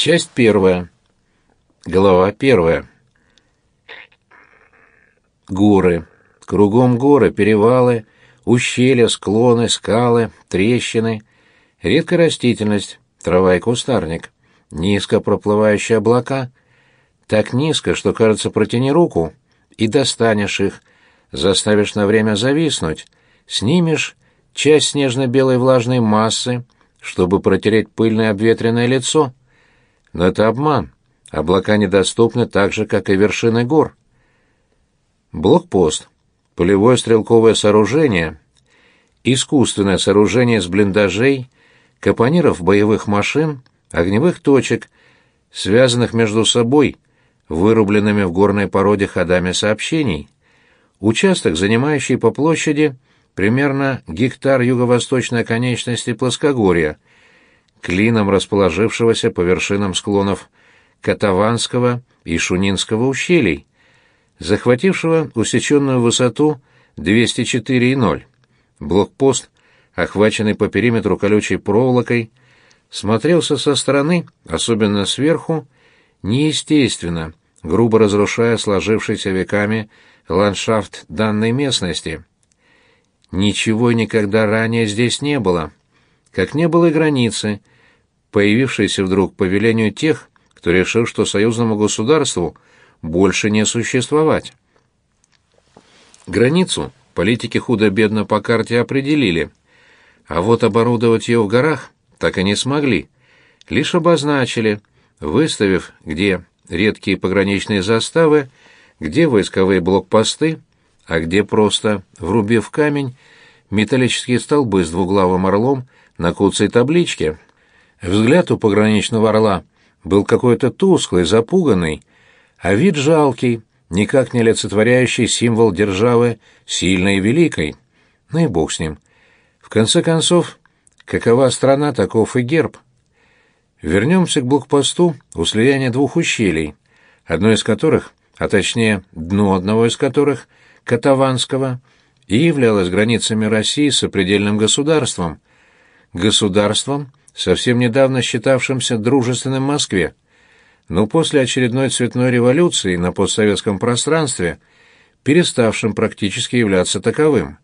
Часть первая. Глава первая. Горы. Кругом горы, перевалы, ущелья, склоны, скалы, трещины. Редкая растительность, трава и кустарник. Низко проплывающие облака. Так низко, что, кажется, протяни руку, и достанешь их, заставишь на время зависнуть, снимешь часть снежно-белой влажной массы, чтобы протереть пыльное обветренное лицо. Но это обман. Облака недоступны так же, как и вершины гор. Блокпост. Полевое стрелковое сооружение. Искусственное сооружение с блиндажей, капониров боевых машин, огневых точек, связанных между собой, вырубленными в горной породе ходами сообщений. Участок, занимающий по площади примерно гектар юго-восточной оконечности плоскогорья, клином расположившегося по вершинам склонов Катаванского и Шунинского ущелий, захватившего усеченную высоту 204,0. Блокпост, охваченный по периметру колючей проволокой, смотрелся со стороны, особенно сверху, неестественно, грубо разрушая сложившийся веками ландшафт данной местности. Ничего никогда ранее здесь не было, как не было и границы, появившейся вдруг по велению тех, кто решил, что союзному государству больше не существовать. Границу политики худо-бедно по карте определили, а вот оборудовать ее в горах так и не смогли, лишь обозначили, выставив, где редкие пограничные заставы, где войсковые блокпосты, а где просто, врубив камень, металлические столбы с двуглавым орлом на куцей табличке. Взгляд у пограничного орла был какой-то тусклый, запуганный, а вид жалкий, никак не олицетворяющий символ державы сильной и великой. Ну и бог с ним. В конце концов, какова страна, таков и герб — Вернемся к блокпосту у слияния двух ущелий, одно из которых, а точнее дно одного из которых, Катаванского, и являлось границами России с сопредельным государством, государством, совсем недавно считавшимся дружественным Москве, но после очередной цветной революции на постсоветском пространстве, переставшим практически являться таковым,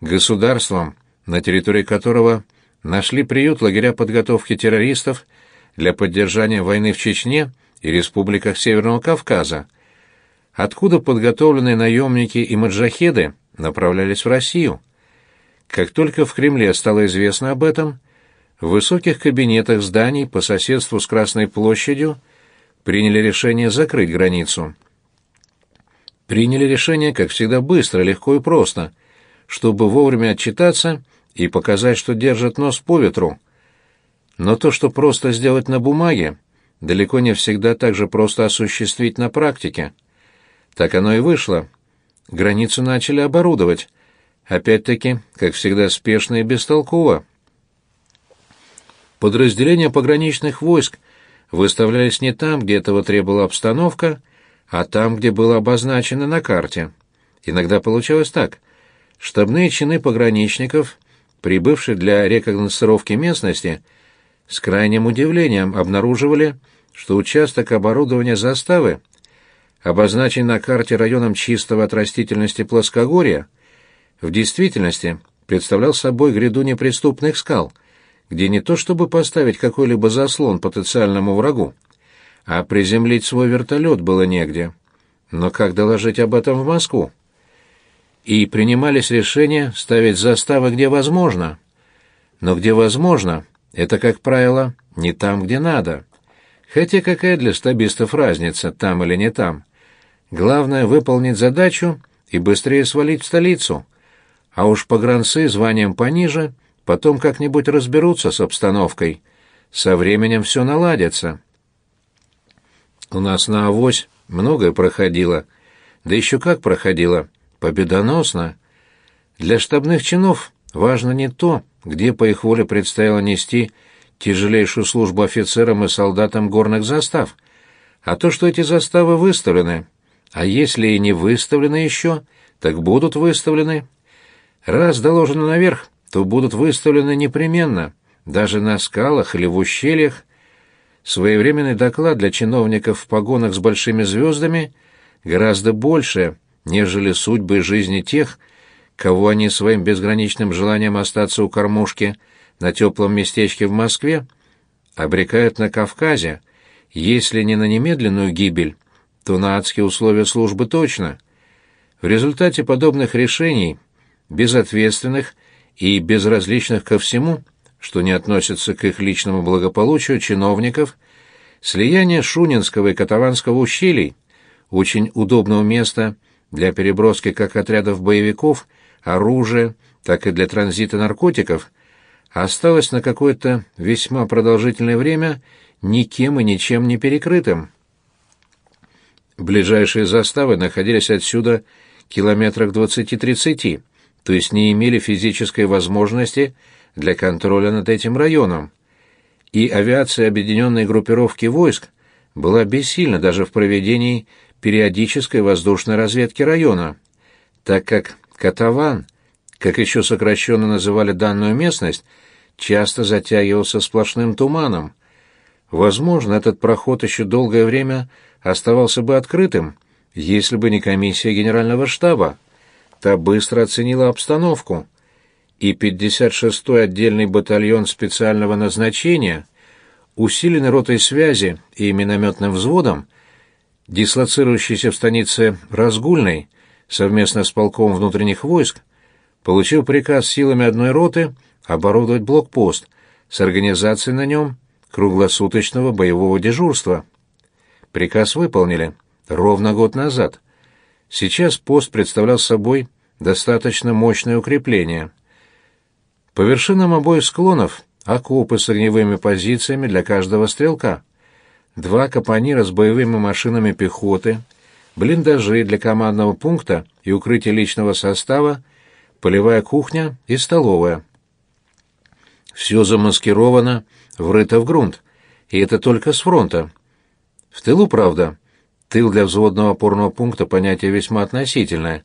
государством, на территории которого нашли приют лагеря подготовки террористов для поддержания войны в Чечне и республиках Северного Кавказа, откуда подготовленные наемники и маджахеды направлялись в Россию. Как только в Кремле стало известно об этом, в высоких кабинетах зданий по соседству с Красной площадью приняли решение закрыть границу. Приняли решение, как всегда, быстро, легко и просто, чтобы вовремя отчитаться и показать, что держит нос по ветру. Но то, что просто сделать на бумаге, далеко не всегда так же просто осуществить на практике. Так оно и вышло. Границу начали оборудовать. Опять-таки, как всегда, спешно и бестолково. Подразделения пограничных войск выставлялись не там, где этого требовала обстановка, а там, где было обозначено на карте. Иногда получалось так. Штабные чины пограничников прибывшие для рекогносцировки местности, с крайним удивлением обнаруживали, что участок оборудования заставы, обозначен на карте районом чистого от растительности плоскогорья, в действительности представлял собой гряду неприступных скал, где не то чтобы поставить какой-либо заслон потенциальному врагу, а приземлить свой вертолет было негде. Но как доложить об этом в Москву? и принимались решения ставить заставы где возможно. Но где возможно, это, как правило, не там, где надо. Хотя какая для стабистов разница, там или не там. Главное — выполнить задачу и быстрее свалить в столицу. А уж погранцы званием пониже потом как-нибудь разберутся с обстановкой. Со временем все наладится. У нас на авось многое проходило. Да еще как проходило — победоносно. Для штабных чинов важно не то, где по их воле предстояло нести тяжелейшую службу офицерам и солдатам горных застав, а то, что эти заставы выставлены. А если и не выставлены еще, так будут выставлены. Раз доложено наверх, то будут выставлены непременно, даже на скалах или в ущельях. своевременный доклад для чиновников в погонах с большими звездами гораздо больше, нежели судьбы жизни тех, кого они своим безграничным желанием остаться у кормушки на теплом местечке в Москве обрекают на Кавказе, если не на немедленную гибель, то на адские условия службы точно. В результате подобных решений, безответственных и безразличных ко всему, что не относится к их личному благополучию чиновников, слияние Шунинского и Катаванского ущелий, очень удобного места для переброски как отрядов боевиков, оружия, так и для транзита наркотиков, осталось на какое-то весьма продолжительное время никем и ничем не перекрытым. Ближайшие заставы находились отсюда километрах 20-30, то есть не имели физической возможности для контроля над этим районом. И авиация объединенной группировки войск была бессильна даже в проведении периодической воздушной разведки района, так как Катаван, как еще сокращенно называли данную местность, часто затягивался сплошным туманом. Возможно, этот проход еще долгое время оставался бы открытым, если бы не комиссия генерального штаба. Та быстро оценила обстановку, и 56-й отдельный батальон специального назначения, усиленный ротой связи и минометным взводом, дислоцирующийся в станице Разгульной, совместно с полком внутренних войск, получил приказ силами одной роты оборудовать блокпост с организацией на нем круглосуточного боевого дежурства. Приказ выполнили ровно год назад. Сейчас пост представлял собой достаточно мощное укрепление. По вершинам обоих склонов окопы с огневыми позициями для каждого стрелка. Два капонира с боевыми машинами пехоты, блиндажи для командного пункта и укрытия личного состава, полевая кухня и столовая. Все замаскировано, врыто в грунт, и это только с фронта. В тылу, правда, тыл для взводного опорного пункта понятие весьма относительное,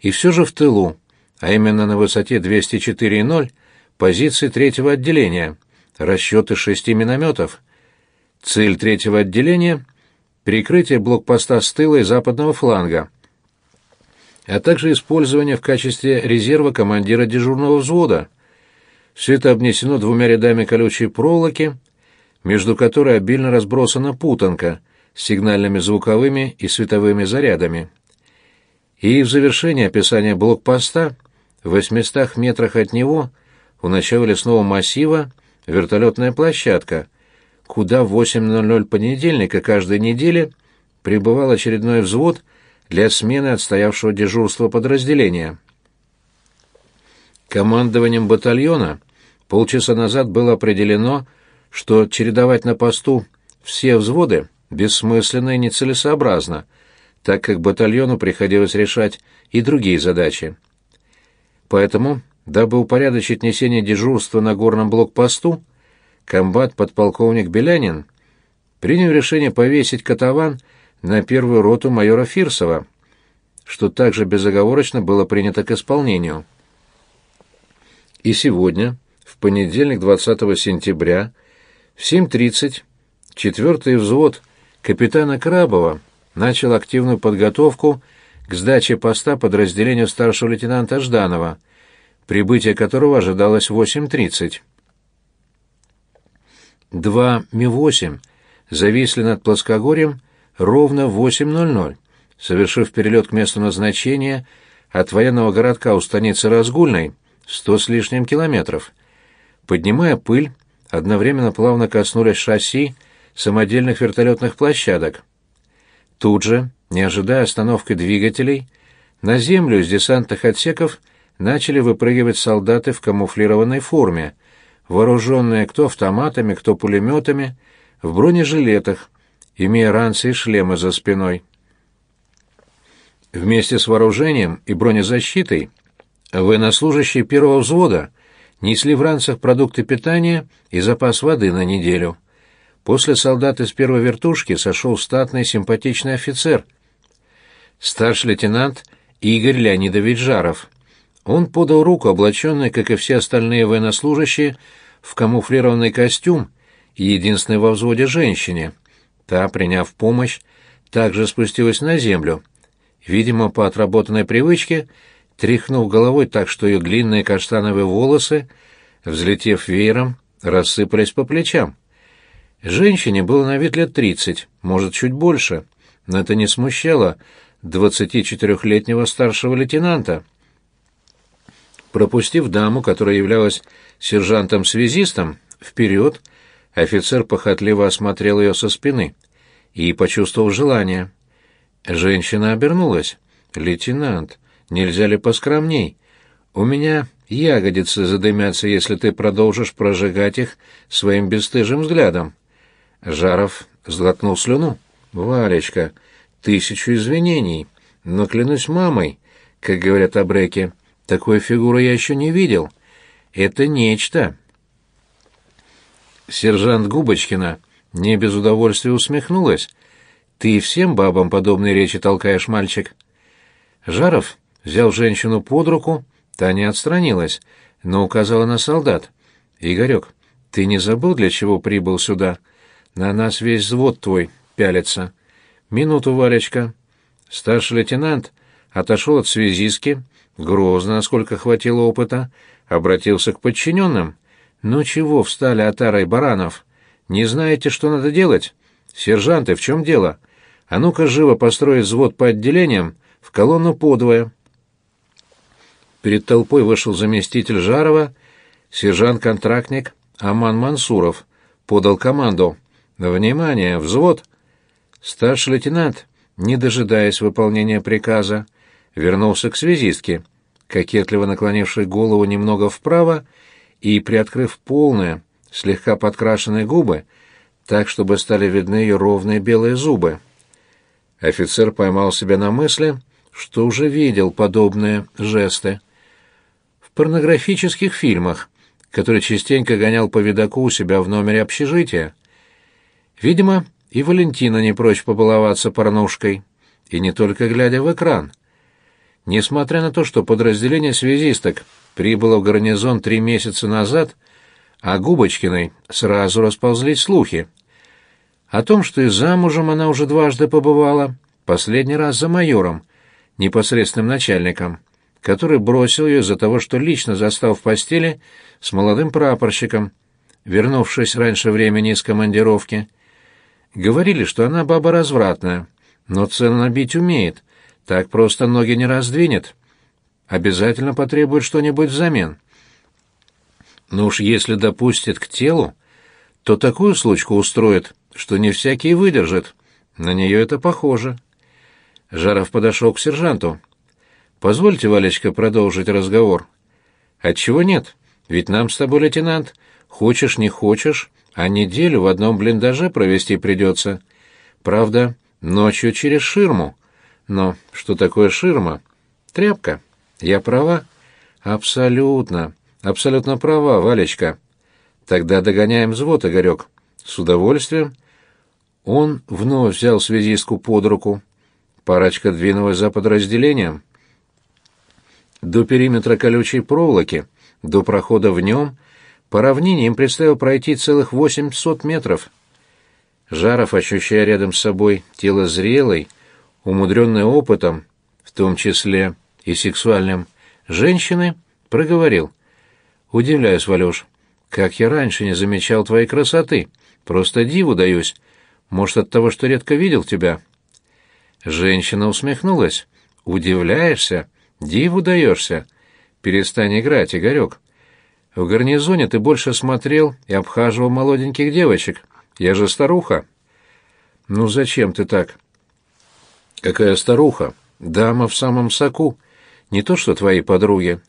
и все же в тылу, а именно на высоте 204,0, позиции третьего отделения, расчеты шести минометов. Цель третьего отделения — прикрытие блокпоста с тыла и западного фланга, а также использование в качестве резерва командира дежурного взвода. Все это обнесено двумя рядами колючей проволоки — между которой обильно разбросана путанка с сигнальными звуковыми и световыми зарядами. И в завершение описания блокпоста, в 800 метрах от него, у начала лесного массива, вертолетная площадка, куда в 8.00 понедельника каждой недели прибывал очередной взвод для смены отстоявшего дежурства подразделения. Командованием батальона полчаса назад было определено, что чередовать на посту все взводы бессмысленно и нецелесообразно, так как батальону приходилось решать и другие задачи. Поэтому, дабы упорядочить несение дежурства на горном блокпосту, комбат-подполковник Белянин принял решение повесить катаван на первую роту майора Фирсова, что также безоговорочно было принято к исполнению. И сегодня, в понедельник 20 сентября, в 7.30 четвертый взвод капитана Крабова начал активную подготовку к сдаче поста подразделению старшего лейтенанта Жданова, прибытие которого ожидалось в 8.30. Два Ми-8 зависли над плоскогорьем ровно в 8.00, совершив перелет к месту назначения от военного городка у станицы Разгульной сто с лишним километров. Поднимая пыль, одновременно плавно коснулись шасси самодельных вертолетных площадок. Тут же, не ожидая остановки двигателей, на землю из десантных отсеков начали выпрыгивать солдаты в камуфлированной форме, вооруженные кто автоматами, кто пулеметами, в бронежилетах, имея ранцы и шлемы за спиной. Вместе с вооружением и бронезащитой военнослужащие первого взвода несли в ранцах продукты питания и запас воды на неделю. После солдат из первой вертушки сошел статный симпатичный офицер, старший лейтенант Игорь Леонидович Жаров. Он подал руку, облаченный, как и все остальные военнослужащие, в камуфлированный костюм единственной во взводе женщине. Та, приняв помощь, также спустилась на землю. Видимо, по отработанной привычке, тряхнув головой так, что ее длинные каштановые волосы, взлетев веером, рассыпались по плечам. Женщине было на вид лет тридцать, может, чуть больше, но это не смущало двадцати четырехлетнего старшего лейтенанта. Пропустив даму, которая являлась сержантом-связистом, вперед, офицер похотливо осмотрел ее со спины и почувствовал желание. Женщина обернулась. «Лейтенант, нельзя ли поскромней? У меня ягодицы задымятся, если ты продолжишь прожигать их своим бесстыжим взглядом». Жаров сглотнул слюну. «Валечка, тысячу извинений, но клянусь мамой, как говорят абреки, такой фигуры я еще не видел. Это нечто». Сержант Губочкина не без удовольствия усмехнулась. «Ты всем бабам подобные речи толкаешь, мальчик?» Жаров взял женщину под руку, та не отстранилась, но указала на солдат. «Игорек, ты не забыл, для чего прибыл сюда? На нас весь взвод твой пялится. Минуту, Валечка». Старший лейтенант отошел от связистки, грозно, насколько хватило опыта, обратился к подчиненным. «Ну чего встали отарой баранов? Не знаете, что надо делать? Сержанты, в чем дело? А ну-ка живо построить взвод по отделениям в колонну подвое». Перед толпой вышел заместитель Жарова, сержант-контрактник Аман Мансуров, подал команду. «Внимание! Взвод!» Старший лейтенант, не дожидаясь выполнения приказа, вернулся к связистке, кокетливо наклонившей голову немного вправо и приоткрыв полные, слегка подкрашенные губы, так, чтобы стали видны ее ровные белые зубы. Офицер поймал себя на мысли, что уже видел подобные жесты. В порнографических фильмах, которые частенько гонял по видаку у себя в номере общежития. Видимо, и Валентина не прочь побаловаться порнушкой, и не только глядя в экран. Несмотря на то, что подразделение связисток прибыло в гарнизон три месяца назад, о Губочкиной сразу расползлись слухи. О том, что и замужем она уже дважды побывала, последний раз за майором, непосредственным начальником, который бросил ее из-за того, что лично застал в постели с молодым прапорщиком, вернувшись раньше времени из командировки. Говорили, что она баба развратная, но цену набить умеет, так просто ноги не раздвинет. Обязательно потребует что-нибудь взамен. Но уж если допустит к телу, то такую случку устроит, что не всякий выдержит. На нее это похоже. Жаров подошел к сержанту. «Позвольте, Валечка, продолжить разговор». «Отчего нет? Ведь нам с тобой, лейтенант, хочешь не хочешь, а неделю в одном блиндаже провести придется. Правда, ночью через ширму. Но что такое ширма? Тряпка. Я права? Абсолютно, абсолютно права, Валечка. Тогда догоняем взвод, Игорек. С удовольствием. Он вновь взял связистку под руку. Парочка двинулась за подразделением. До периметра колючей проволоки, до прохода в нем — по равнине им предстояло пройти целых 800 метров. Жаров, ощущая рядом с собой тело зрелой, умудренное опытом, в том числе и сексуальным, женщины, проговорил. «Удивляюсь, Валюш, как я раньше не замечал твоей красоты. Просто диву даюсь. Может, от того, что редко видел тебя?» Женщина усмехнулась. «Удивляешься? Диву даешься? Перестань играть, Игорек. В гарнизоне ты больше смотрел и обхаживал молоденьких девочек. Я же старуха. Ну зачем ты так? Какая старуха? Дама в самом соку. Не то что твои подруги.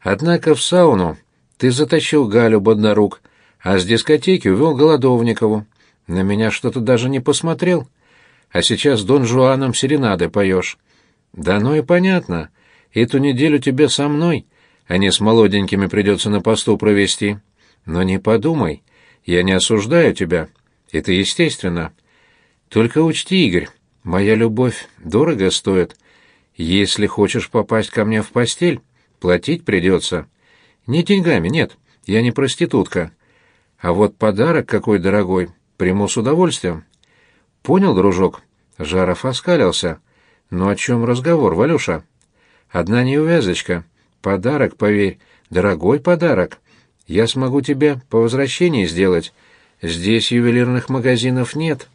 Однако в сауну ты затащил Галю Боднарук, а с дискотеки увел Голодовникову. На меня что-то даже не посмотрел. А сейчас Дон Жуаном серенады поешь. Да ну и понятно. Эту неделю тебе со мной — не с молоденькими придется на посту провести. Но не подумай, я не осуждаю тебя. Это естественно. Только учти, Игорь, моя любовь дорого стоит. Если хочешь попасть ко мне в постель, платить придется. Не деньгами, нет, я не проститутка. А вот подарок какой дорогой, приму с удовольствием. Понял, дружок? Жаров оскалился. Ну о чем разговор, Валюша? Одна неувязочка. Подарок, поверь, дорогой подарок. Я смогу тебе по возвращении сделать. Здесь ювелирных магазинов нет.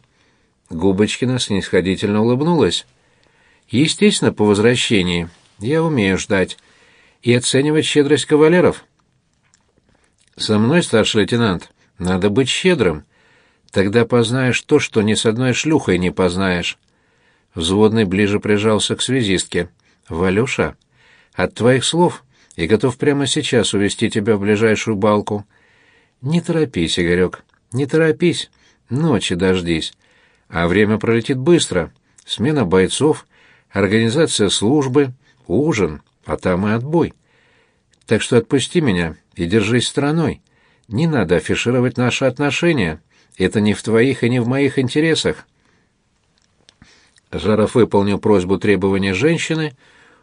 Губочкина снисходительно улыбнулась. Естественно, по возвращении. Я умею ждать. И оценивать щедрость кавалеров. Со мной, старший лейтенант, надо быть щедрым. Тогда познаешь то, что ни с одной шлюхой не познаешь. Взводный ближе прижался к связистке. «Валюша, от твоих слов я готов прямо сейчас увести тебя в ближайшую балку. Не торопись, Игорек, не торопись. Ночи дождись. А время пролетит быстро. Смена бойцов, организация службы, ужин, а там и отбой. Так что отпусти меня и держись стороной. Не надо афишировать наши отношения. Это не в твоих и не в моих интересах. Жаров выполнил просьбу требования женщины,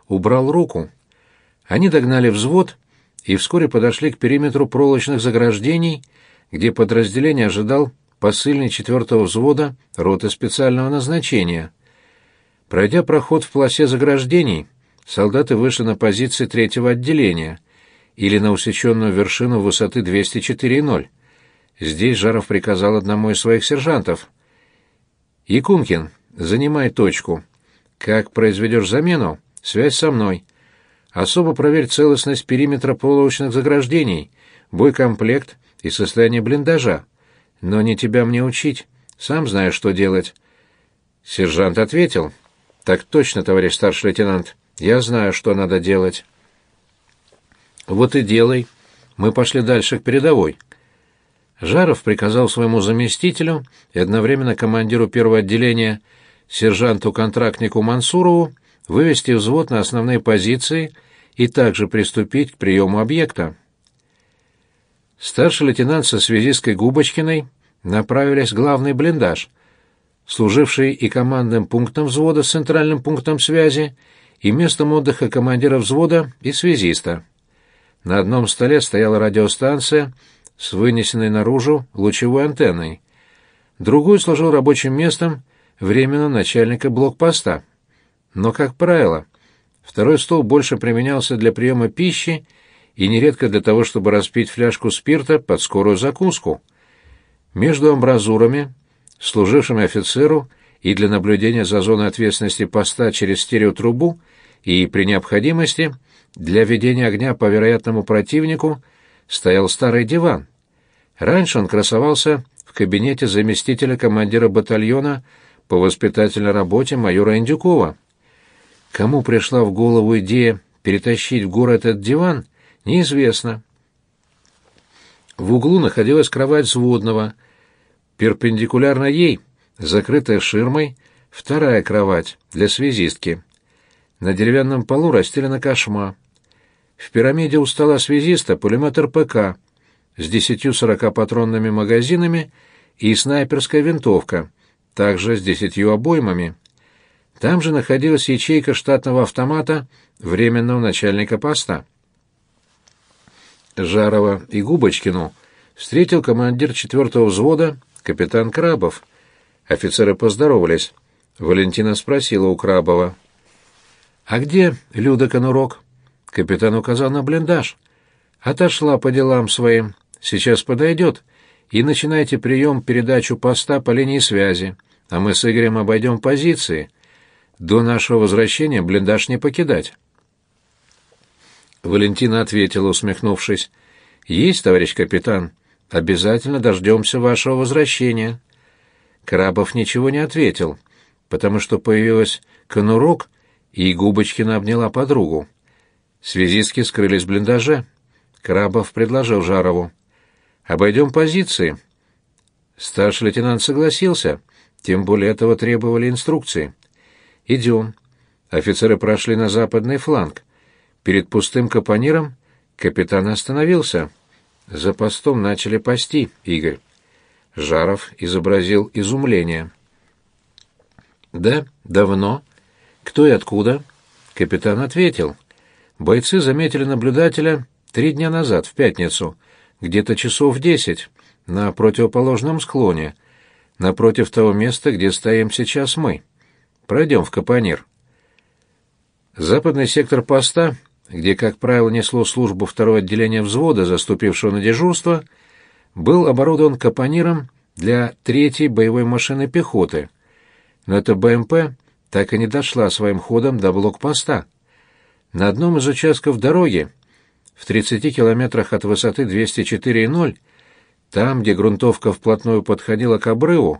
убрал руку. Они догнали взвод и вскоре подошли к периметру проволочных заграждений, где подразделение ожидал посыльный четвертого взвода роты специального назначения. Пройдя проход в полосе заграждений, солдаты вышли на позиции третьего отделения или на усеченную вершину высоты 204,0. Здесь Жаров приказал одному из своих сержантов. «Якумкин, занимай точку. Как произведешь замену, связь со мной. Особо проверь целостность периметра полуочных заграждений, боекомплект и состояние блиндажа. Но не тебя мне учить, сам знаешь, что делать». Сержант ответил. «Так точно, товарищ старший лейтенант, я знаю, что надо делать». «Вот и делай. Мы пошли дальше к передовой». Жаров приказал своему заместителю и одновременно командиру первого отделения сержанту-контрактнику Мансурову вывести взвод на основные позиции и также приступить к приему объекта. Старший лейтенант со связисткой Губочкиной направились в главный блиндаж, служивший и командным пунктом взвода с центральным пунктом связи, и местом отдыха командира взвода и связиста. На одном столе стояла радиостанция с вынесенной наружу лучевой антенной. Другой служил рабочим местом временно начальника блокпоста. Но, как правило, второй стол больше применялся для приема пищи и нередко для того, чтобы распить фляжку спирта под скорую закуску. Между амбразурами, служившими офицеру и для наблюдения за зоной ответственности поста через стереотрубу и, при необходимости, для ведения огня по вероятному противнику, стоял старый диван. Раньше он красовался в кабинете заместителя командира батальона по воспитательной работе майора Индюкова. Кому пришла в голову идея перетащить в город этот диван, неизвестно. В углу находилась кровать взводного. Перпендикулярно ей, закрытая ширмой, вторая кровать для связистки. На деревянном полу расстелена кошма. В пирамиде у стола связиста пулемет РПК с десятью сорока патронными магазинами и снайперская винтовка, также с десятью обоймами. Там же находилась ячейка штатного автомата временного начальника поста. Жарова и Губочкину встретил командир четвертого взвода капитан Крабов. Офицеры поздоровались. Валентина спросила у Крабова. «А где Люда Конурок?» Капитан указал на блиндаж. «Отошла по делам своим. Сейчас подойдет. И начинайте прием передачу поста по линии связи, а мы с Игорем обойдем позиции. До нашего возвращения блиндаж не покидать». Валентина ответила, усмехнувшись. «Есть, товарищ капитан. Обязательно дождемся вашего возвращения». Крабов ничего не ответил, потому что появилась конурок, и Губочкина обняла подругу. Связистки скрылись в блиндаже. Крабов предложил Жарову. «Обойдем позиции». Старший лейтенант согласился, тем более этого требовали инструкции. «Идем». Офицеры прошли на западный фланг. Перед пустым капониром капитан остановился. За постом начали пасти, Игорь. Жаров изобразил изумление. «Да, давно. Кто и откуда?» Капитан ответил. «Бойцы заметили наблюдателя три дня назад, в пятницу, где-то часов десять. на противоположном склоне, напротив того места, где стоим сейчас мы. Пройдем в Капонир. Западный сектор поста, где, как правило, несло службу второго отделения взвода, заступившего на дежурство, был оборудован капониром для третьей боевой машины пехоты. Но эта БМП так и не дошла своим ходом до блокпоста. На одном из участков дороги, в 30 километрах от высоты 204,0, там, где грунтовка вплотную подходила к обрыву,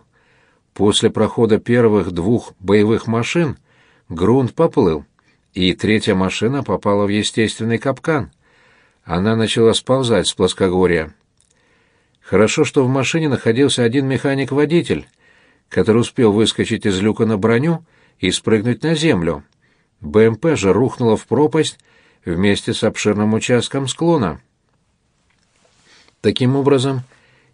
после прохода первых двух боевых машин грунт поплыл, и третья машина попала в естественный капкан. Она начала сползать с плоскогорья. Хорошо, что в машине находился один механик-водитель, который успел выскочить из люка на броню и спрыгнуть на землю. БМП же рухнула в пропасть вместе с обширным участком склона. Таким образом,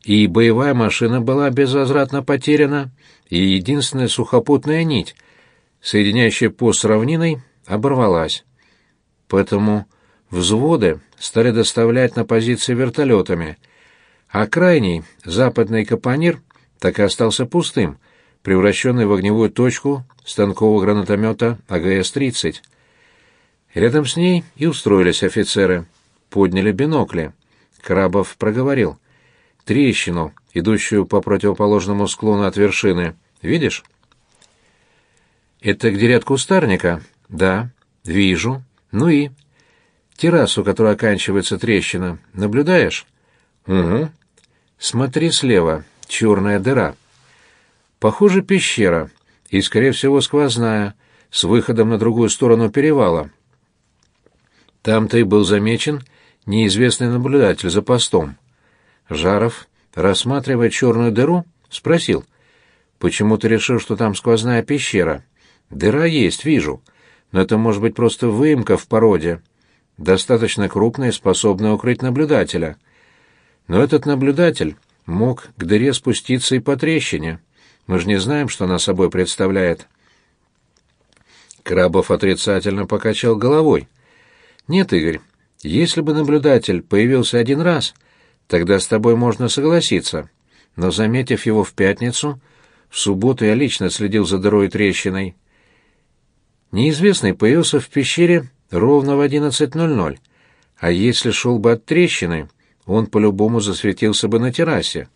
и боевая машина была безвозвратно потеряна, и единственная сухопутная нить, соединяющая пост с равниной, оборвалась. Поэтому взводы стали доставлять на позиции вертолетами, а крайний, западный капонир, так и остался пустым, превращенный в огневую точку станкового гранатомета АГС-30. Рядом с ней и устроились офицеры, подняли бинокли. Крабов проговорил — трещину, идущую по противоположному склону от вершины. Видишь? Это где ряд кустарника? Да. Вижу. Ну и? Террасу, которая оканчивается трещина. Наблюдаешь? Угу. Смотри слева. Черная дыра. Похоже, пещера. И, скорее всего, сквозная, с выходом на другую сторону перевала. Там-то и был замечен неизвестный наблюдатель за постом. Жаров, рассматривая черную дыру, спросил, «Почему ты решил, что там сквозная пещера?» «Дыра есть, вижу, но это может быть просто выемка в породе, достаточно крупная способная укрыть наблюдателя. Но этот наблюдатель мог к дыре спуститься и по трещине. Мы же не знаем, что она собой представляет». Крабов отрицательно покачал головой. «Нет, Игорь, если бы наблюдатель появился один раз...» Тогда с тобой можно согласиться. Но, заметив его в пятницу, в субботу я лично следил за дырой трещиной. Неизвестный появился в пещере ровно в 11.00, а если шел бы от трещины, он по-любому засветился бы на террасе.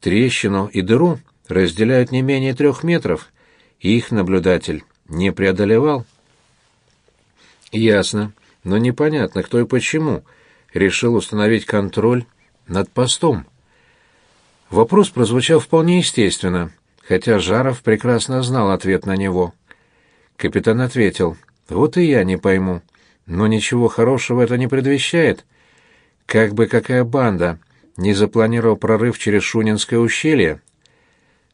Трещину и дыру разделяют не менее трех метров, и их наблюдатель не преодолевал. Ясно, но непонятно, кто и почему решил установить контроль над постом. Вопрос прозвучал вполне естественно, хотя Жаров прекрасно знал ответ на него. Капитан ответил, «Вот и я не пойму, но ничего хорошего это не предвещает. Как бы какая банда не запланировал прорыв через Шунинское ущелье».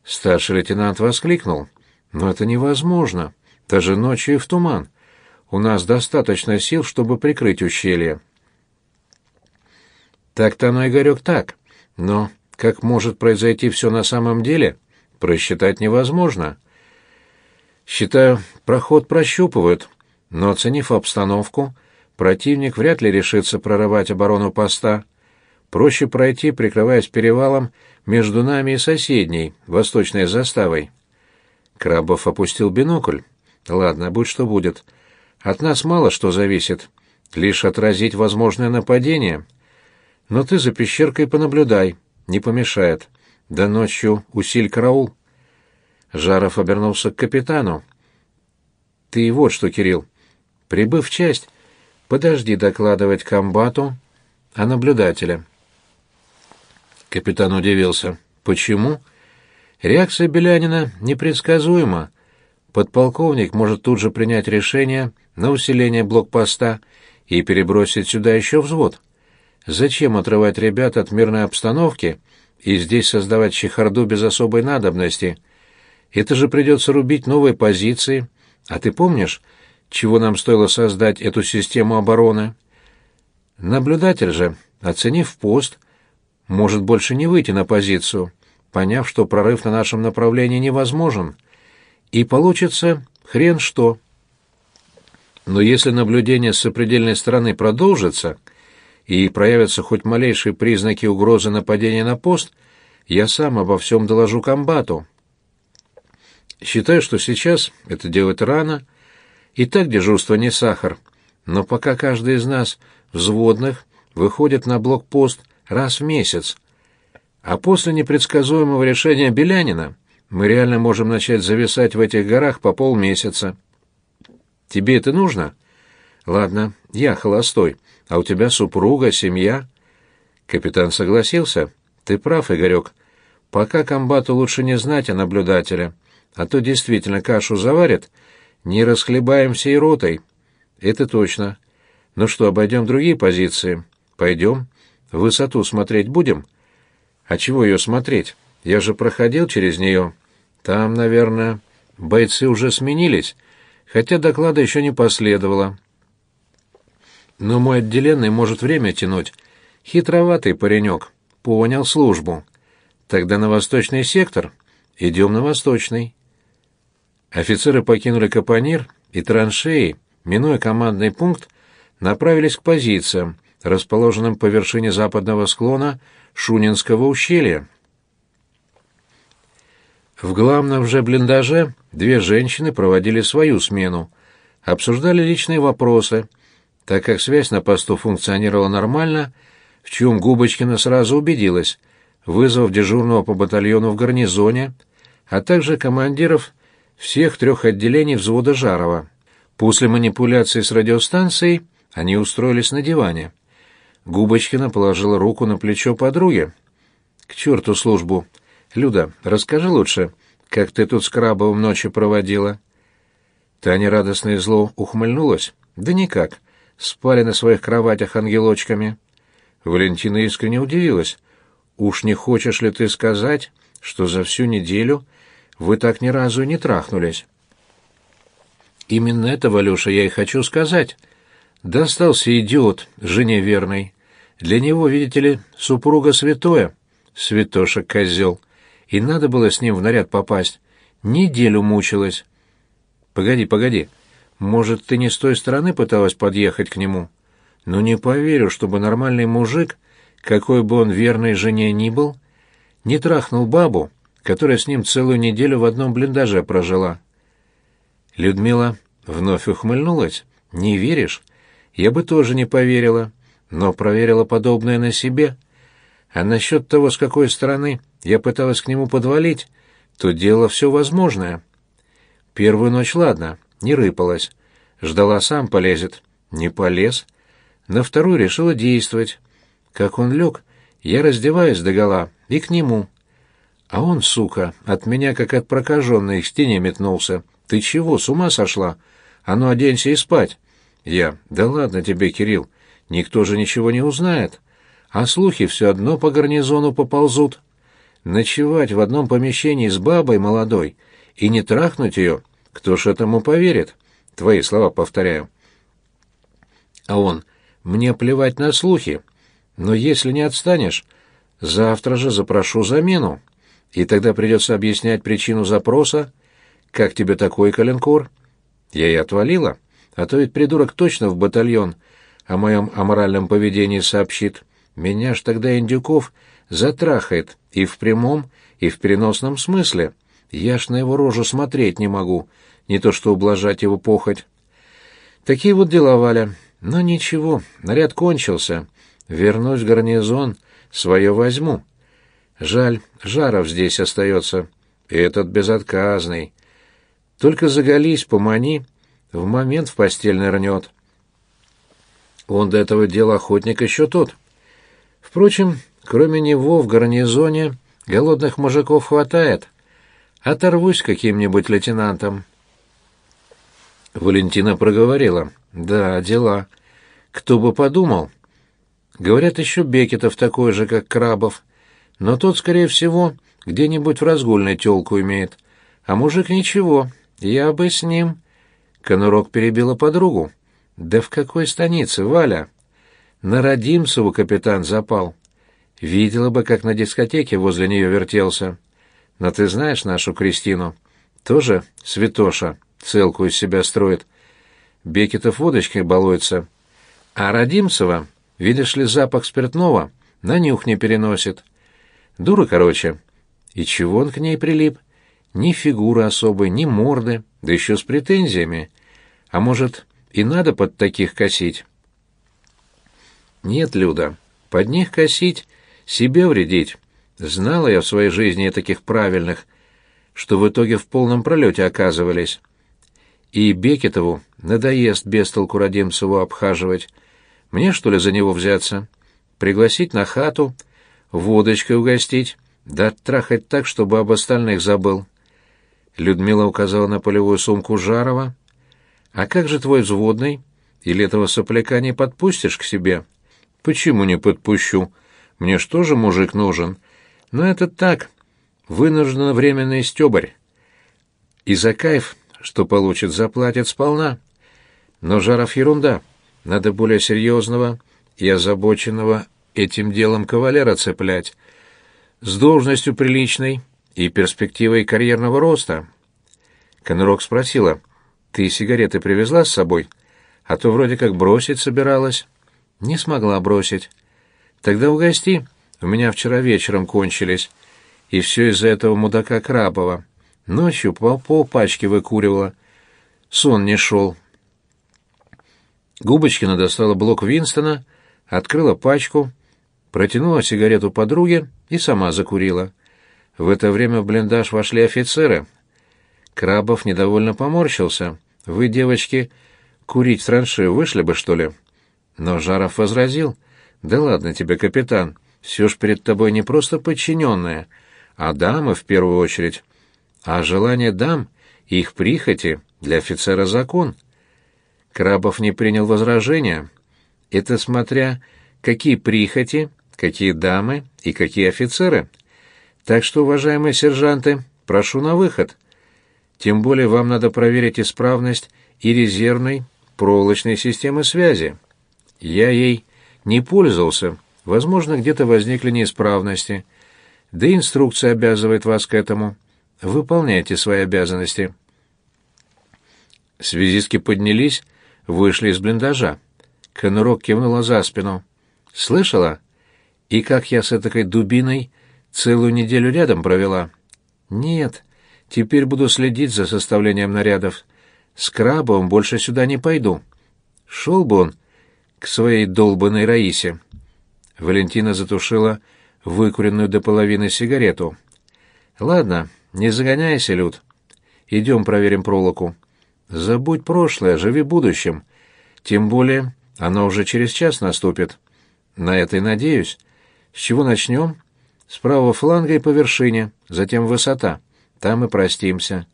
Старший лейтенант воскликнул, «Но это невозможно, даже ночью и в туман. У нас достаточно сил, чтобы прикрыть ущелье». Так-то оно, Игорек, так. Но как может произойти все на самом деле, просчитать невозможно. Считаю, проход прощупывают, но, оценив обстановку, противник вряд ли решится прорывать оборону поста. Проще пройти, прикрываясь перевалом между нами и соседней, восточной заставой. Крабов опустил бинокль. Ладно, будь что будет. От нас мало что зависит. Лишь отразить возможное нападение — но ты за пещеркой понаблюдай, не помешает. Да ночью усиль караул. Жаров обернулся к капитану. Ты вот что, Кирилл, прибыв в часть, подожди докладывать комбату о наблюдателе. Капитан удивился. Почему? Реакция Белянина непредсказуема. Подполковник может тут же принять решение на усиление блокпоста и перебросить сюда еще взвод. Зачем отрывать ребят от мирной обстановки и здесь создавать чехарду без особой надобности? Это же придется рубить новые позиции. А ты помнишь, чего нам стоило создать эту систему обороны? Наблюдатель же, оценив пост, может больше не выйти на позицию, поняв, что прорыв на нашем направлении невозможен. И получится хрен что. Но если наблюдение с сопредельной стороны продолжится, и проявятся хоть малейшие признаки угрозы нападения на пост, я сам обо всем доложу комбату. Считаю, что сейчас это делать рано. И так дежурство не сахар. Но пока каждый из нас, взводных, выходит на блокпост раз в месяц. А после непредсказуемого решения Белянина мы реально можем начать зависать в этих горах по полмесяца. Тебе это нужно? Ладно, я холостой, а у тебя супруга, семья. Капитан согласился. Ты прав, Игорек. Пока комбату лучше не знать о наблюдателе, а то действительно кашу заварят, не расхлебаем всей ротой. Это точно. Ну что, обойдем другие позиции? Пойдем. Высоту смотреть будем? А чего ее смотреть? Я же проходил через нее. Там, наверное, бойцы уже сменились, хотя доклада еще не последовало. Но мой отделенный может время тянуть. Хитроватый паренек. Понял службу. Тогда на восточный сектор. Идем на восточный. Офицеры покинули Капонир и траншеи, минуя командный пункт, направились к позициям, расположенным по вершине западного склона Шунинского ущелья. В главном же блиндаже две женщины проводили свою смену, обсуждали личные вопросы, так как связь на посту функционировала нормально, в чем Губочкина сразу убедилась, вызвав дежурного по батальону в гарнизоне, а также командиров всех трех отделений взвода Жарова. После манипуляции с радиостанцией они устроились на диване. Губочкина положила руку на плечо подруги. «К черту службу! Люда, расскажи лучше, как ты тут с Крабовым ночи проводила?» Таня радостно и зло ухмыльнулась. «Да никак. Спали на своих кроватях ангелочками». Валентина искренне удивилась. «Уж не хочешь ли ты сказать, что за всю неделю вы так ни разу не трахнулись?» «Именно это, Валюша, я и хочу сказать. Достался идиот, жене верной. Для него, видите ли, супруга святое. Святоша-козел и надо было с ним в наряд попасть. Неделю мучилась. Погоди, погоди. Может, ты не с той стороны пыталась подъехать к нему? Ну не поверю, чтобы нормальный мужик, какой бы он верной жене ни был, не трахнул бабу, которая с ним целую неделю в одном блиндаже прожила. Людмила вновь ухмыльнулась. Не веришь? Я бы тоже не поверила, но проверила подобное на себе. А насчет того, с какой стороны я пыталась к нему подвалить, то делала все возможное. Первую ночь, ладно, не рыпалась. Ждала, сам полезет. Не полез. На вторую решила действовать. Как он лег, я раздеваюсь догола и к нему. А он, сука, от меня как от прокаженной к стене метнулся. Ты чего, с ума сошла? А ну, оденься и спать. Я, да ладно тебе, Кирилл, никто же ничего не узнает. А слухи все одно по гарнизону поползут. Ночевать в одном помещении с бабой молодой и не трахнуть ее, кто ж этому поверит? Твои слова повторяю. А он, мне плевать на слухи, но если не отстанешь, завтра же запрошу замену, и тогда придется объяснять причину запроса. Как тебе такой коленкор? Я и отвалила, а то ведь придурок точно в батальон о моем аморальном поведении сообщит. Меня ж тогда Индюков затрахает и в прямом, и в переносном смысле. Я ж на его рожу смотреть не могу, не то что ублажать его похоть. Такие вот дела, Валя. Но ничего, наряд кончился. Вернусь в гарнизон, свое возьму. Жаль, Жаров здесь остается. Этот безотказный. Только заголись, помани, в момент в постель нырнет. Он до этого дела охотник еще тот. Впрочем, Кроме него в гарнизоне голодных мужиков хватает. Оторвусь каким-нибудь лейтенантом. Валентина проговорила. Да, дела. Кто бы подумал. Говорят, еще Бекетов такой же, как Крабов. Но тот, скорее всего, где-нибудь в разгульной тёлку имеет. А мужик ничего. Я бы с ним... Конурок перебила подругу. Да в какой станице, Валя? На Родимцеву капитан запал. Видела бы, как на дискотеке возле нее вертелся. Но ты знаешь нашу Кристину? Тоже святоша, целку из себя строит. Бекетов водочкой балуется. А Родимцева Видишь ли, запах спиртного на нюх не переносит. Дура, короче. И чего он к ней прилип? Ни фигуры особой, ни морды, да еще с претензиями. А может, и надо под таких косить? Нет, Люда, под них косить, себе вредить. Знала я в своей жизни таких правильных, что в итоге в полном пролете оказывались. И Бекетову надоест без толку Родимцеву обхаживать. Мне, что ли, за него взяться? Пригласить на хату, водочкой угостить, да трахать так, чтобы об остальных забыл. Людмила указала на полевую сумку Жарова. «А как же твой взводный? Или этого сопляка не подпустишь к себе?» «Почему не подпущу? Мне что же мужик нужен? Но это так, вынужденно временный стёбарь. И за кайф, что получит, заплатит сполна. Но Жаров ерунда. Надо более серьезного и озабоченного этим делом кавалера цеплять. С должностью приличной и перспективой карьерного роста. Конурок спросила, «Ты сигареты привезла с собой? А то вроде как бросить собиралась». «Не смогла бросить». «Тогда угости. У меня вчера вечером кончились. И все из-за этого мудака Крабова. Ночью по полпачки выкуривала. Сон не шел». Губочкина достала блок Винстона, открыла пачку, протянула сигарету подруге и сама закурила. В это время в блиндаж вошли офицеры. Крабов недовольно поморщился. «Вы, девочки, курить в траншею вышли бы, что ли?» Но Жаров возразил. «Да ладно тебе, капитан, все ж перед тобой не просто подчиненные, а дамы в первую очередь. А желание дам и их прихоти для офицера закон». Крабов не принял возражения. «Это смотря какие прихоти, какие дамы и какие офицеры». Так что, уважаемые сержанты, прошу на выход. Тем более вам надо проверить исправность и резервной проволочной системы связи. Я ей не пользовался, возможно, где-то возникли неисправности. Да и инструкция обязывает вас к этому. Выполняйте свои обязанности. Связистки поднялись, вышли из блиндажа. Конурок кивнула за спину. «Слышала? И как я с этой дубиной Целую неделю рядом провела? Нет. Теперь буду следить за составлением нарядов. С Крабовым больше сюда не пойду. Шел бы он к своей долбанной Раисе. Валентина затушила выкуренную до половины сигарету. Ладно, не загоняйся, Люд. Идем проверим проволоку. Забудь прошлое, живи будущим. Тем более, оно уже через час наступит. На это и надеюсь. С чего начнем? С правого фланга и по вершине, затем высота. Там и простимся.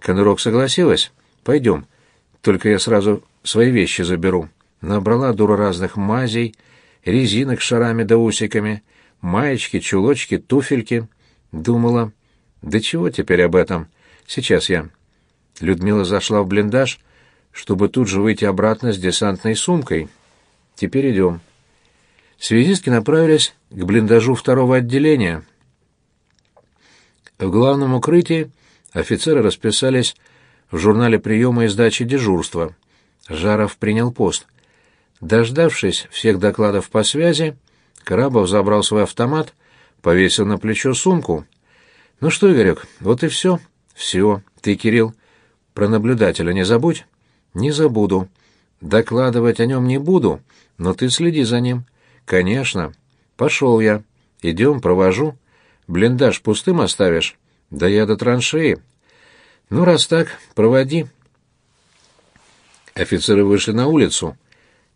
Конурок согласилась. Пойдем. Только я сразу свои вещи заберу. Набрала дура разных мазей, резинок с шарами да усиками, маечки, чулочки, туфельки. Думала, да чего теперь об этом? Сейчас я. Людмила зашла в блиндаж, чтобы тут же выйти обратно с десантной сумкой. Теперь идем. Связистки направились к блиндажу второго отделения. В главном укрытии офицеры расписались в журнале приема и сдачи дежурства. Жаров принял пост. Дождавшись всех докладов по связи, Карабов забрал свой автомат, повесил на плечо сумку. «Ну что, Игорек, вот и все». «Все. Ты, Кирилл, про наблюдателя не забудь». «Не забуду. Докладывать о нем не буду, но ты следи за ним. «Конечно. Пошел я. Идем, провожу. Блиндаж пустым оставишь? Да я до траншеи. Ну, раз так, проводи». Офицеры вышли на улицу.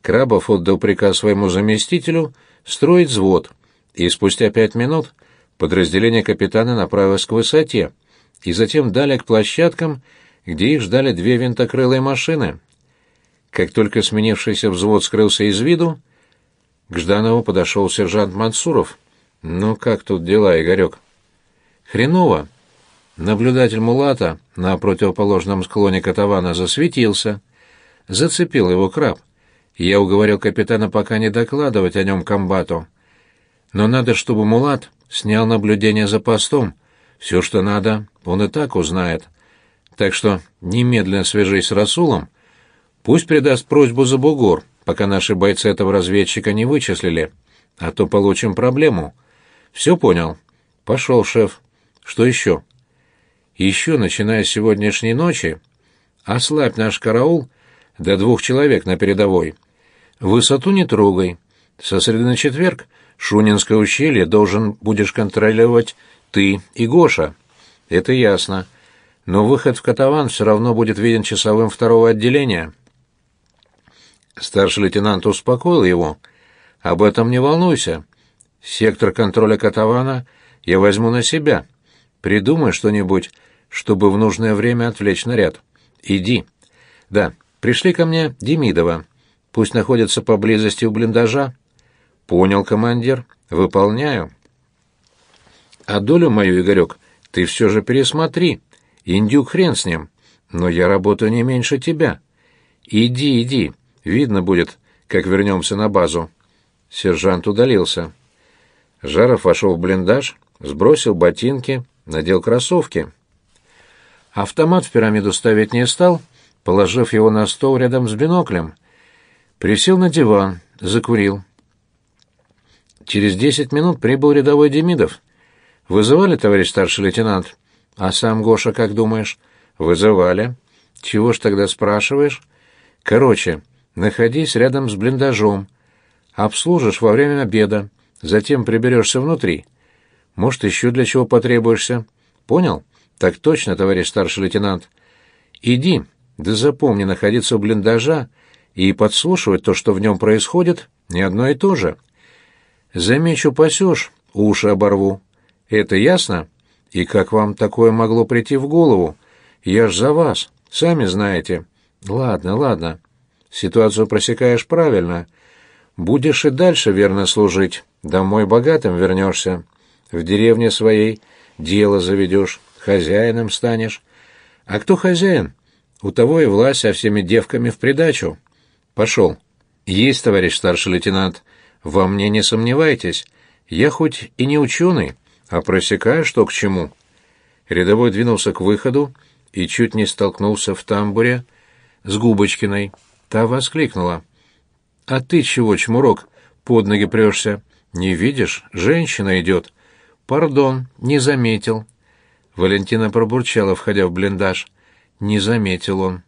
Крабов отдал приказ своему заместителю строить взвод, и спустя пять минут подразделение капитана направилось к высоте, и затем далее к площадкам, где их ждали две винтокрылые машины. Как только сменившийся взвод скрылся из виду, к Жданову подошел сержант Мансуров. «Ну как тут дела, Игорек?» «Хреново». Наблюдатель Мулата на противоположном склоне Катавана засветился. Зацепил его краб. Я уговорил капитана пока не докладывать о нем комбату. Но надо, чтобы Мулат снял наблюдение за постом. Все, что надо, он и так узнает. Так что немедленно свяжись с Расулом. Пусть придаст просьбу за бугор, пока наши бойцы этого разведчика не вычислили, а то получим проблему. Все понял? Пошел, шеф. Что еще? Еще, начиная с сегодняшней ночи, ослабь наш караул до двух человек на передовой. Высоту не трогай. Со среды на четверг Шунинское ущелье должен будешь контролировать ты и Гоша. Это ясно. Но выход в Катаван все равно будет виден часовым второго отделения. Старший лейтенант успокоил его. Об этом не волнуйся. Сектор контроля Катавана я возьму на себя. Придумай что-нибудь, чтобы в нужное время отвлечь наряд. Иди. Да, пришли ко мне Демидова. Пусть находится поблизости у блиндажа. Понял, командир. Выполняю. А долю мою, Игорек, ты все же пересмотри. Индюк хрен с ним. Но я работаю не меньше тебя. Иди, иди. Видно будет, как вернемся на базу. Сержант удалился. Жаров вошел в блиндаж, сбросил ботинки, надел кроссовки. Автомат в пирамиду ставить не стал, положив его на стол рядом с биноклем. Присел на диван, закурил. Через десять минут прибыл рядовой Демидов. «Вызывали, товарищ старший лейтенант?» «А сам, Гоша, как думаешь?» «Вызывали». «Чего ж тогда спрашиваешь?» «Короче, находись рядом с блиндажом. Обслужишь во время обеда, затем приберешься внутри. Может, еще для чего потребуешься. Понял?» «Так точно, товарищ старший лейтенант. Иди, да запомни находиться у блиндажа и подслушивать то, что в нем происходит, не одно и то же. Замечу, пасешь, уши оборву. Это ясно? И как вам такое могло прийти в голову? Я ж за вас, сами знаете. Ладно, ладно. Ситуацию просекаешь правильно. Будешь и дальше верно служить. Домой богатым вернешься. В деревне своей дело заведешь, хозяином станешь. А кто хозяин? У того и власть со всеми девками в придачу. Пошел. Есть, товарищ старший лейтенант. Во мне не сомневайтесь. Я хоть и не ученый, а просекаю, что к чему. Рядовой двинулся к выходу и чуть не столкнулся в тамбуре с Губочкиной. Та воскликнула. «А ты чего, чмурок, под ноги прешься? Не видишь? Женщина идет». «Пардон, не заметил». Валентина пробурчала, входя в блиндаж. Не заметил он.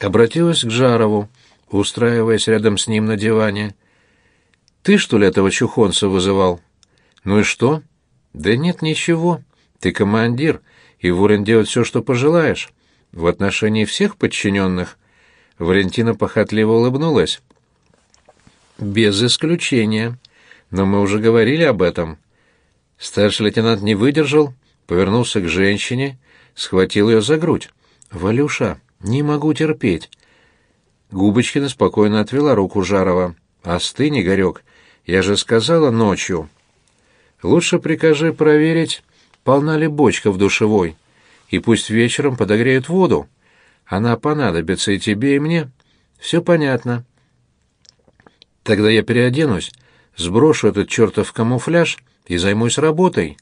Обратилась к Жарову, устраиваясь рядом с ним на диване. «Ты, что ли, этого чухонца вызывал?» «Ну и что?» «Да нет ничего. Ты командир, и волен делать все, что пожелаешь. В отношении всех подчиненных». Валентина похотливо улыбнулась. «Без исключения. Но мы уже говорили об этом». Старший лейтенант не выдержал, повернулся к женщине, схватил ее за грудь. «Валюша, не могу терпеть. Губочкина спокойно отвела руку Жарова. «Остынь, Игорек, я же сказала ночью». «Лучше прикажи проверить, полна ли бочка в душевой, и пусть вечером подогреют воду. Она понадобится и тебе, и мне. Все понятно». «Тогда я переоденусь, сброшу этот чертов камуфляж и займусь работой.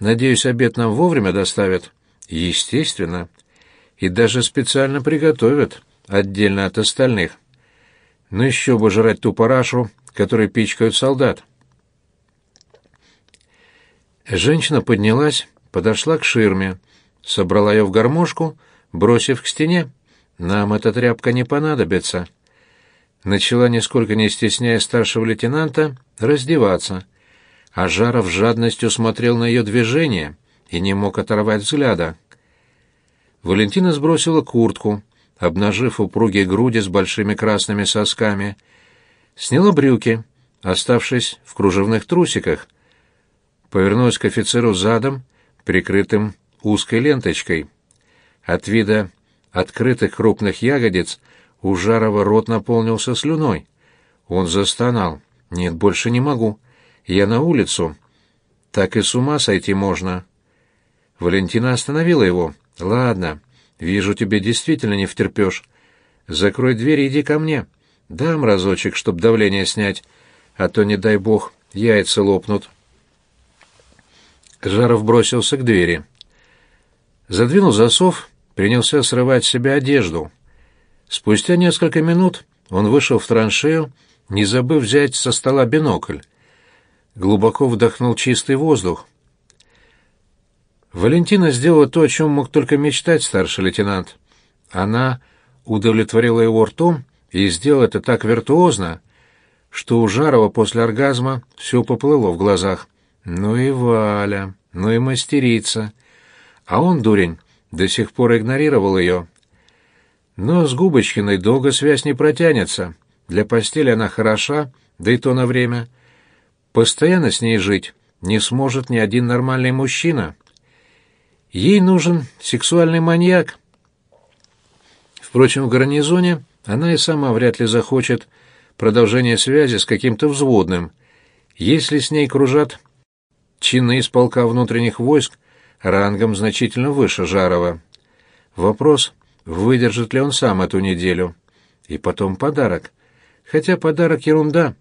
Надеюсь, обед нам вовремя доставят?» «Естественно. И даже специально приготовят» отдельно от остальных. Но еще бы жрать ту парашу, которой пичкают солдат. Женщина поднялась, подошла к ширме, собрала ее в гармошку, бросив к стене. Нам эта тряпка не понадобится. Начала, нисколько не стесняя старшего лейтенанта, раздеваться. А Жаров жадностью смотрел на ее движение и не мог оторвать взгляда. Валентина сбросила куртку, обнажив упругие груди с большими красными сосками. Сняла брюки, оставшись в кружевных трусиках. Повернулась к офицеру задом, прикрытым узкой ленточкой. От вида открытых крупных ягодиц у Жарова рот наполнился слюной. Он застонал. «Нет, больше не могу. Я на улицу. Так и с ума сойти можно». Валентина остановила его. «Ладно, Вижу, тебе действительно не втерпешь. Закрой дверь и иди ко мне. Дам разочек, чтоб давление снять, а то, не дай бог, яйца лопнут. Жаров бросился к двери. Задвинул засов, принялся срывать с себя одежду. Спустя несколько минут он вышел в траншею, не забыв взять со стола бинокль. Глубоко вдохнул чистый воздух. Валентина сделала то, о чем мог только мечтать старший лейтенант. Она удовлетворила его ртом и сделала это так виртуозно, что у Жарова после оргазма все поплыло в глазах. Ну и Валя, ну и мастерица. А он, дурень, до сих пор игнорировал ее. Но с Губочкиной долго связь не протянется. Для постели она хороша, да и то на время. Постоянно с ней жить не сможет ни один нормальный мужчина. Ей нужен сексуальный маньяк. Впрочем, в гарнизоне она и сама вряд ли захочет продолжение связи с каким-то взводным. Если с ней кружат чины из полка внутренних войск рангом значительно выше Жарова. Вопрос, выдержит ли он сам эту неделю. И потом подарок. Хотя подарок ерунда.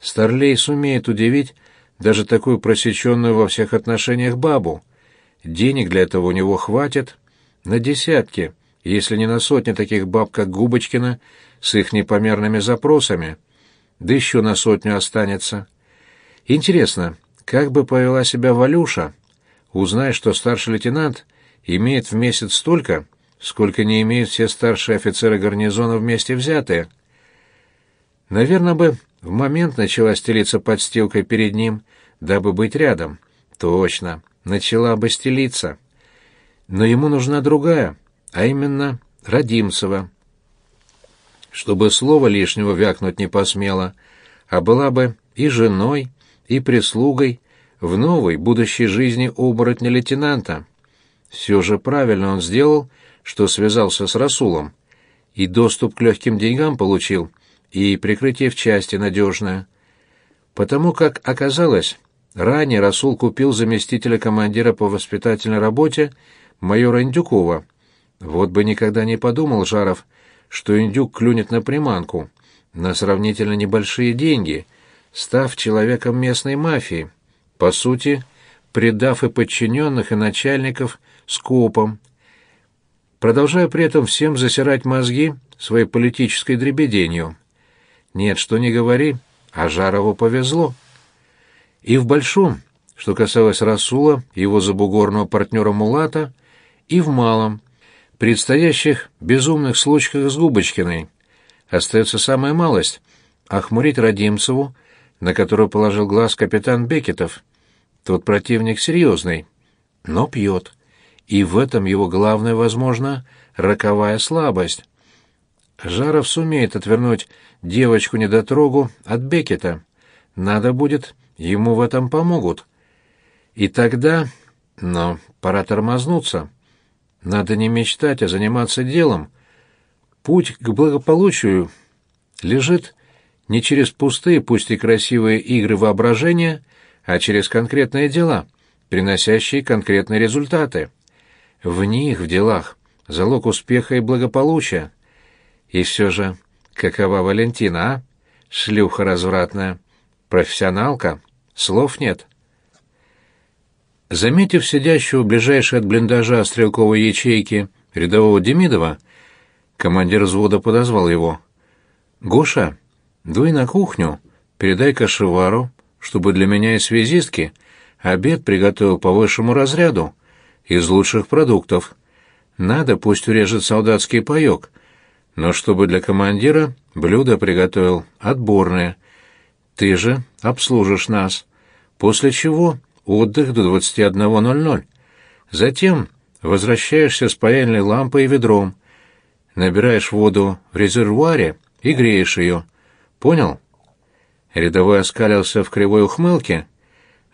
Старлей сумеет удивить даже такую просеченную во всех отношениях бабу. Денег для этого у него хватит на десятки, если не на сотни таких баб, как Губочкина, с их непомерными запросами. Да еще на сотню останется. Интересно, как бы повела себя Валюша, узнай, что старший лейтенант имеет в месяц столько, сколько не имеют все старшие офицеры гарнизона вместе взятые. Наверное бы в момент начала стелиться подстилкой перед ним, дабы быть рядом. Точно, начала бы стелиться. Но ему нужна другая, а именно Родимцева. Чтобы слова лишнего вякнуть не посмела, а была бы и женой, и прислугой в новой будущей жизни оборотня лейтенанта. Все же правильно он сделал, что связался с Расулом. И доступ к легким деньгам получил, и прикрытие в части надежное. Потому как оказалось, ранее Расул купил заместителя командира по воспитательной работе майора Индюкова. Вот бы никогда не подумал Жаров, что Индюк клюнет на приманку, на сравнительно небольшие деньги, став человеком местной мафии по сути, предав и подчиненных, и начальников скопом, продолжая при этом всем засирать мозги своей политической дребеденью. Нет, что не говори, а Жарову повезло. И в большом, что касалось Расула, его забугорного партнера Мулата, и в малом, предстоящих безумных случаях с Губочкиной. Остается самая малость — охмурить Родимцеву, на которую положил глаз капитан Бекетов. Тот противник серьезный, но пьет. И в этом его главная, возможно, роковая слабость. Жаров сумеет отвернуть девочку-недотрогу от Бекета. Надо будет, ему в этом помогут. И тогда... Но пора тормознуться. Надо не мечтать, а заниматься делом. Путь к благополучию лежит не через пустые, пусть и красивые игры воображения, а через конкретные дела, приносящие конкретные результаты. В них, в делах, залог успеха и благополучия. И все же, какова Валентина, а? Шлюха развратная. Профессионалка? Слов нет. Заметив сидящего ближайшей от блиндажа стрелковой ячейки рядового Демидова, командир взвода подозвал его. «Гоша, дуй на кухню, передай кашевару, чтобы для меня и связистки обед приготовил по высшему разряду, из лучших продуктов. Надо, пусть урежет солдатский паёк, но чтобы для командира блюдо приготовил отборное. Ты же обслужишь нас. После чего отдых до 21.00. Затем возвращаешься с паяльной лампой и ведром, набираешь воду в резервуаре и греешь ее. Понял? Рядовой оскалился в кривой ухмылке.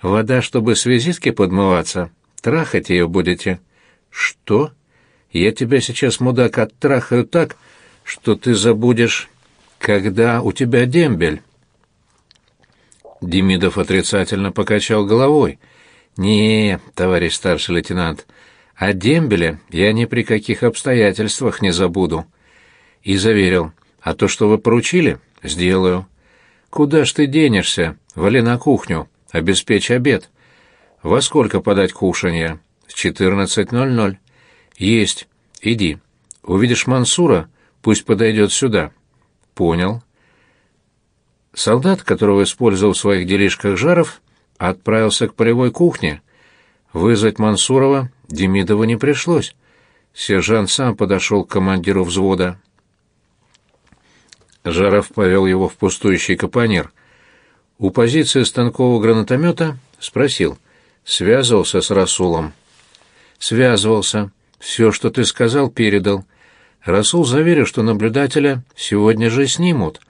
«Вода, чтобы с визитки подмываться. Трахать ее будете». «Что? Я тебя сейчас, мудак, оттрахаю так, что ты забудешь, когда у тебя дембель». Демидов отрицательно покачал головой. «Не, товарищ старший лейтенант, о дембеле я ни при каких обстоятельствах не забуду». И заверил, «А то, что вы поручили, сделаю». «Куда ж ты денешься? Вали на кухню, обеспечь обед». «Во сколько подать кушанье?» «В четырнадцать ноль ноль». «Есть. Иди. Увидишь Мансура, пусть подойдет сюда». Понял. Солдат, которого использовал в своих делишках Жаров, отправился к полевой кухне. Вызвать Мансурова Демидову не пришлось. Сержант сам подошел к командиру взвода. Жаров повел его в пустующий капонир. У позиции станкового гранатомета спросил. Связывался с Расулом. Связывался. Все, что ты сказал, передал. Расул заверил, что наблюдателя сегодня же снимут.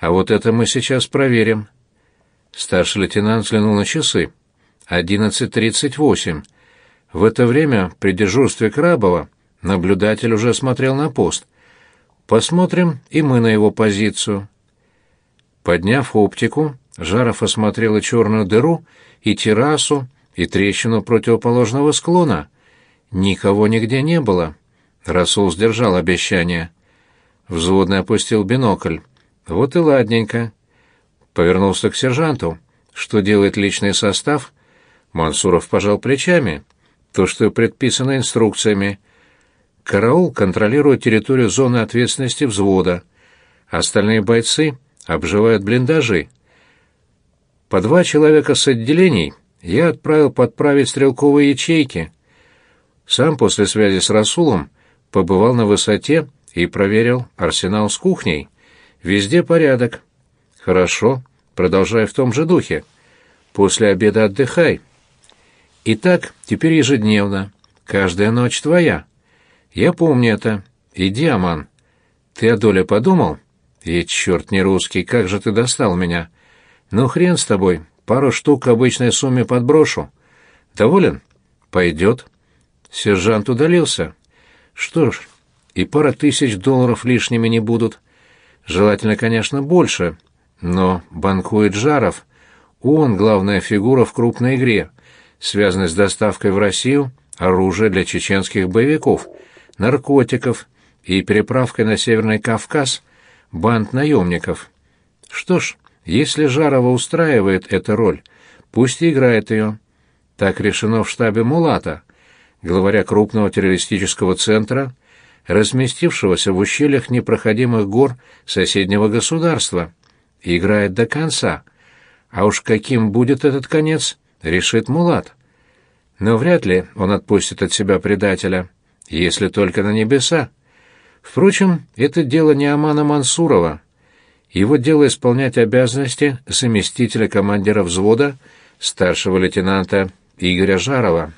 А вот это мы сейчас проверим. Старший лейтенант взглянул на часы. Одиннадцать тридцать восемь. В это время при дежурстве Крабова наблюдатель уже смотрел на пост. Посмотрим и мы на его позицию. Подняв оптику, Жаров осмотрел и черную дыру, и террасу, и трещину противоположного склона. Никого нигде не было. Расул сдержал обещание. Взводный опустил бинокль. Вот и ладненько. Повернулся к сержанту. Что делает личный состав? Мансуров пожал плечами. То, что предписано инструкциями. Караул контролирует территорию зоны ответственности взвода. Остальные бойцы обживают блиндажи. По два человека с отделений я отправил подправить стрелковые ячейки. Сам после связи с Расулом побывал на высоте и проверил арсенал с кухней. Везде порядок. Хорошо, продолжай в том же духе. После обеда отдыхай. Итак, теперь ежедневно. Каждая ночь твоя. Я помню это. Иди, Аман. Ты о доле подумал? И черт не русский, как же ты достал меня. Ну, хрен с тобой. Пару штук обычной сумме подброшу. Доволен? Пойдет. Сержант удалился. Что ж, и пара тысяч долларов лишними не будут. Желательно, конечно, больше. Но банкует Жаров. Он главная фигура в крупной игре, связанной с доставкой в Россию оружия для чеченских боевиков, наркотиков и переправкой на Северный Кавказ банд наемников. Что ж, если Жарова устраивает эта роль, пусть и играет ее. Так решено в штабе Мулата, главаря крупного террористического центра, разместившегося в ущельях непроходимых гор соседнего государства. играет до конца. А уж каким будет этот конец, решит Мулат. Но вряд ли он отпустит от себя предателя, если только на небеса. Впрочем, это дело не Амана Мансурова. Его дело исполнять обязанности заместителя командира взвода старшего лейтенанта Игоря Жарова.